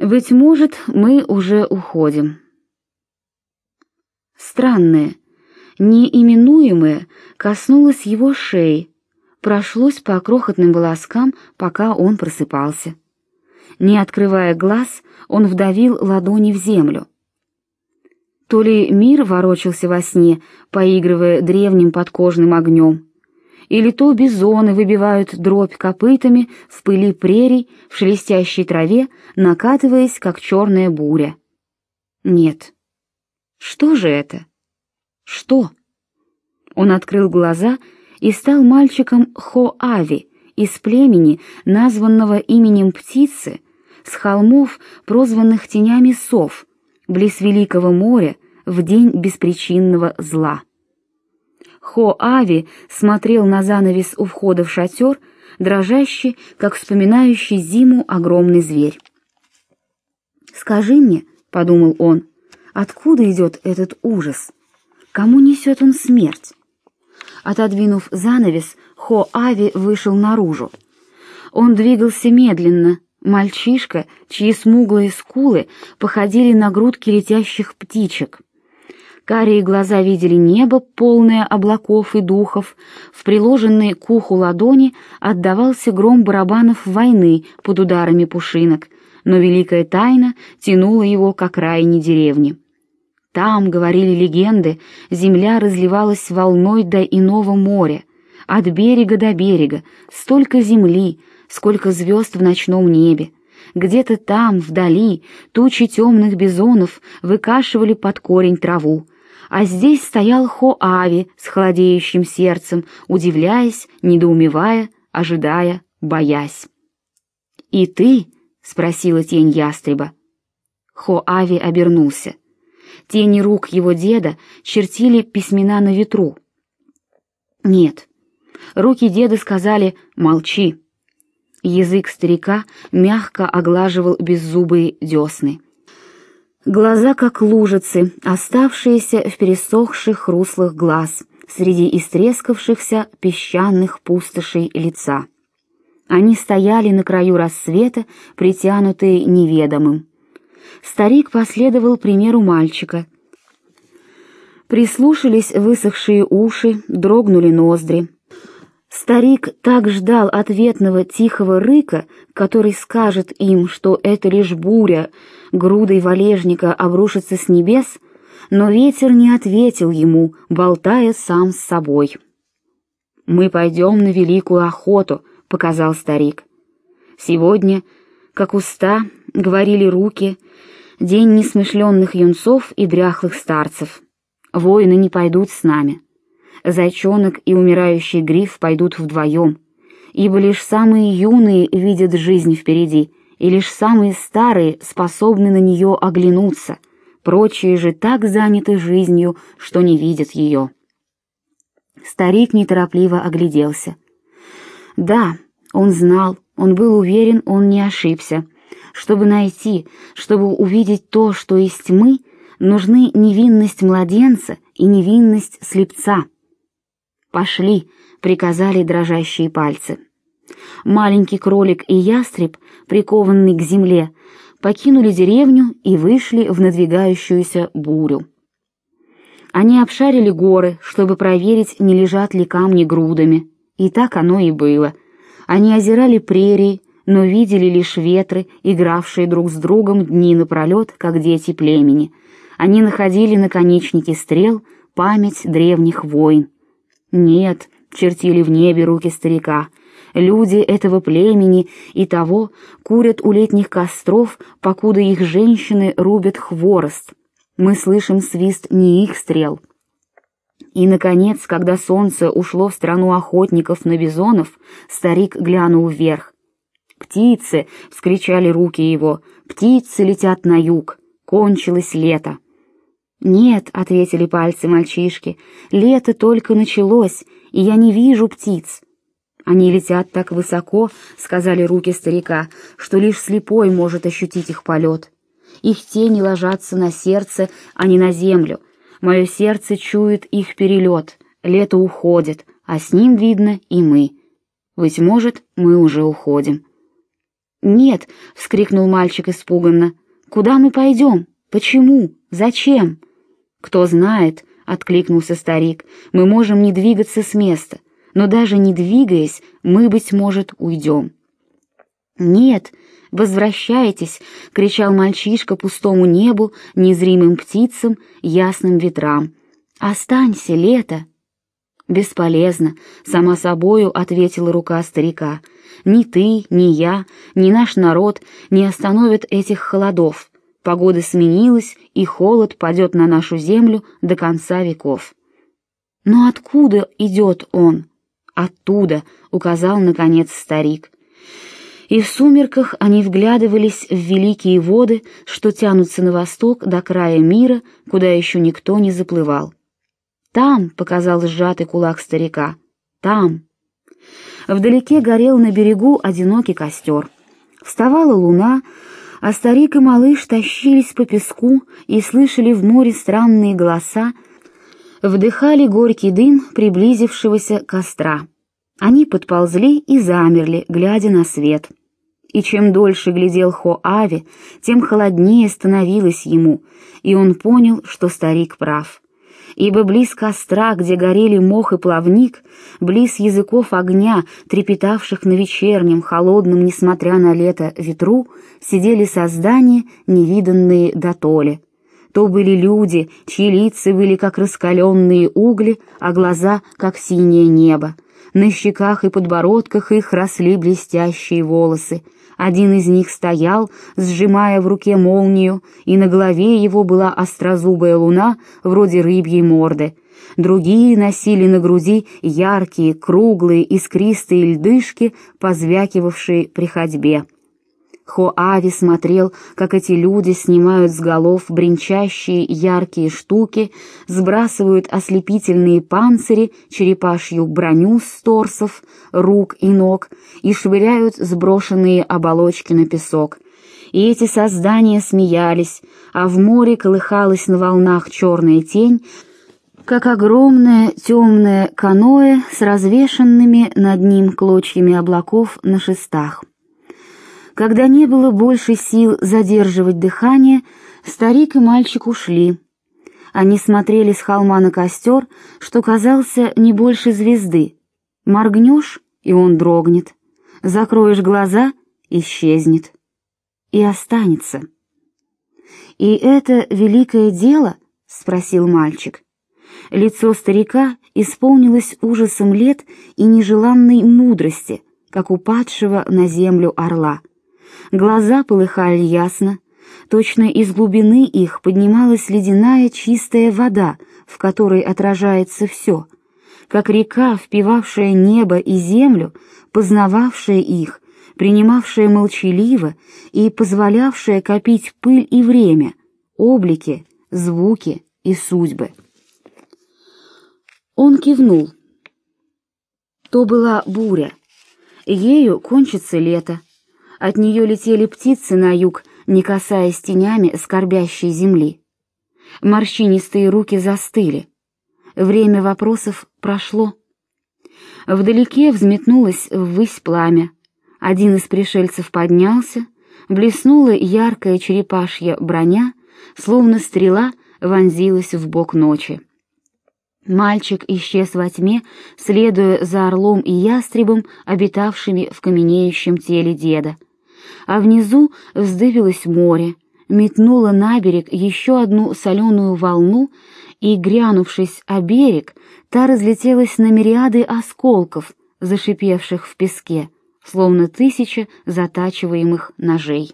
Быть может, мы уже уходим. Странное, неименуемое коснулось его шеи, прошлось по крохотным волоскам, пока он просыпался. Не открывая глаз, он вдавил ладони в землю. То ли мир ворочался во сне, поигрывая древним подкожным огнем, или то бизоны выбивают дробь копытами в пыли прерий, в шелестящей траве, накатываясь, как черная буря. Нет. Что же это? Что? Он открыл глаза и стал мальчиком Хоави из племени, названного именем птицы, с холмов, прозванных тенями сов, близ Великого моря, в день беспричинного зла. Хо-Ави смотрел на занавес у входа в шатер, дрожащий, как вспоминающий зиму огромный зверь. «Скажи мне», — подумал он, — «откуда идет этот ужас? Кому несет он смерть?» Отодвинув занавес, Хо-Ави вышел наружу. Он двигался медленно, мальчишка, чьи смуглые скулы походили на грудки летящих птичек. Карие глаза видели небо, полное облаков и духов. В приложенной к уху ладони отдавался гром барабанов войны под ударами пушинок, но великая тайна тянула его к окраине деревни. Там, говорили легенды, земля разливалась волной до иного моря, от берега до берега, столько земли, сколько звезд в ночном небе. Где-то там, вдали, тучи темных бизонов выкашивали под корень траву, а здесь стоял Хоави с холодеющим сердцем, удивляясь, недоумевая, ожидая, боясь. «И ты?» — спросила тень ястреба. Хоави обернулся. Тени рук его деда чертили письмена на ветру. «Нет». Руки деда сказали «молчи». Язык старика мягко оглаживал беззубые десны. Глаза как лужицы, оставшиеся в пересохших руслах глаз, среди истрескавшихся песчаных пустошей лица. Они стояли на краю рассвета, притянутые неведомым. Старик последовал примеру мальчика. Прислушались высохшие уши, дрогнули ноздри. Старик так ждал ответного тихого рыка, который скажет им, что это лишь буря, грудой валежника обрушится с небес, но ветер не ответил ему, болтая сам с собой. «Мы пойдем на великую охоту», — показал старик. «Сегодня, как уста, — говорили руки, — день несмышленных юнцов и дряхлых старцев. Воины не пойдут с нами». Зайчонок и умирающий гриф пойдут вдвоем, ибо лишь самые юные видят жизнь впереди, и лишь самые старые способны на нее оглянуться, прочие же так заняты жизнью, что не видят ее. Старик неторопливо огляделся. Да, он знал, он был уверен, он не ошибся. Чтобы найти, чтобы увидеть то, что есть мы, нужны невинность младенца и невинность слепца. «Пошли!» — приказали дрожащие пальцы. Маленький кролик и ястреб, прикованный к земле, покинули деревню и вышли в надвигающуюся бурю. Они обшарили горы, чтобы проверить, не лежат ли камни грудами. И так оно и было. Они озирали прерии, но видели лишь ветры, игравшие друг с другом дни напролет, как дети племени. Они находили наконечники стрел память древних войн. Нет, чертили в небе руки старика. Люди этого племени и того курят у летних костров, покуда их женщины рубят хворост. Мы слышим свист не их стрел. И, наконец, когда солнце ушло в страну охотников на бизонов, старик глянул вверх. «Птицы!» — вскричали руки его. «Птицы летят на юг! Кончилось лето!» «Нет», — ответили пальцы мальчишки, — «лето только началось, и я не вижу птиц». «Они летят так высоко», — сказали руки старика, — «что лишь слепой может ощутить их полет. Их тени ложатся на сердце, а не на землю. Мое сердце чует их перелет, лето уходит, а с ним, видно, и мы. Быть может, мы уже уходим». «Нет!» — вскрикнул мальчик испуганно. «Куда мы пойдем? Почему? Зачем?» «Кто знает!» — откликнулся старик. «Мы можем не двигаться с места, но даже не двигаясь, мы, быть может, уйдем». «Нет, возвращайтесь!» — кричал мальчишка пустому небу, незримым птицам, ясным ветрам. «Останься, лето!» «Бесполезно», — сама собою ответила рука старика. «Ни ты, ни я, ни наш народ не остановят этих холодов. Погода сменилась, и холод падет на нашу землю до конца веков». «Но откуда идет он?» «Оттуда», — указал, наконец, старик. И в сумерках они вглядывались в великие воды, что тянутся на восток до края мира, куда еще никто не заплывал. «Там!» — показал сжатый кулак старика. «Там!» Вдалеке горел на берегу одинокий костер. Вставала луна, а старик и малыш тащились по песку и слышали в море странные голоса, вдыхали горький дым приблизившегося костра. Они подползли и замерли, глядя на свет. И чем дольше глядел Хо-Ави, тем холоднее становилось ему, и он понял, что старик прав ибо близ костра, где горели мох и плавник, близ языков огня, трепетавших на вечернем, холодном, несмотря на лето, ветру, сидели создания, невиданные дотоле. То были люди, чьи лица были как раскаленные угли, а глаза — как синее небо. На щеках и подбородках их росли блестящие волосы — один из них стоял, сжимая в руке молнию, и на голове его была острозубая луна, вроде рыбьей морды. Другие носили на груди яркие, круглые, искристые льдышки, позвякивавшие при ходьбе. Хоави смотрел, как эти люди снимают с голов бренчащие яркие штуки, сбрасывают ослепительные панцири, черепашью броню с торсов, рук и ног и швыряют сброшенные оболочки на песок. И эти создания смеялись, а в море колыхалась на волнах черная тень, как огромное темное каноэ с развешенными над ним клочьями облаков на шестах. Когда не было больше сил задерживать дыхание, старик и мальчик ушли. Они смотрели с холма на костер, что казался не больше звезды. Моргнешь, и он дрогнет. Закроешь глаза — исчезнет. И останется. «И это великое дело?» — спросил мальчик. Лицо старика исполнилось ужасом лет и нежеланной мудрости, как у падшего на землю орла. Глаза полыхали ясно, точно из глубины их поднималась ледяная чистая вода, в которой отражается все, как река, впивавшая небо и землю, познававшая их, принимавшая молчаливо и позволявшая копить пыль и время, облики, звуки и судьбы. Он кивнул. То была буря. Ею кончится лето, от нее летели птицы на юг, не касаясь тенями скорбящей земли. Морщинистые руки застыли. Время вопросов прошло. Вдалеке взметнулось ввысь пламя. Один из пришельцев поднялся, блеснула яркая черепашья броня, словно стрела вонзилась в бок ночи. Мальчик исчез во тьме, следуя за орлом и ястребом, обитавшими в каменеющем теле деда а внизу вздыбилось море, метнуло на берег еще одну соленую волну, и, грянувшись о берег, та разлетелась на мириады осколков, зашипевших в песке, словно тысяча затачиваемых ножей.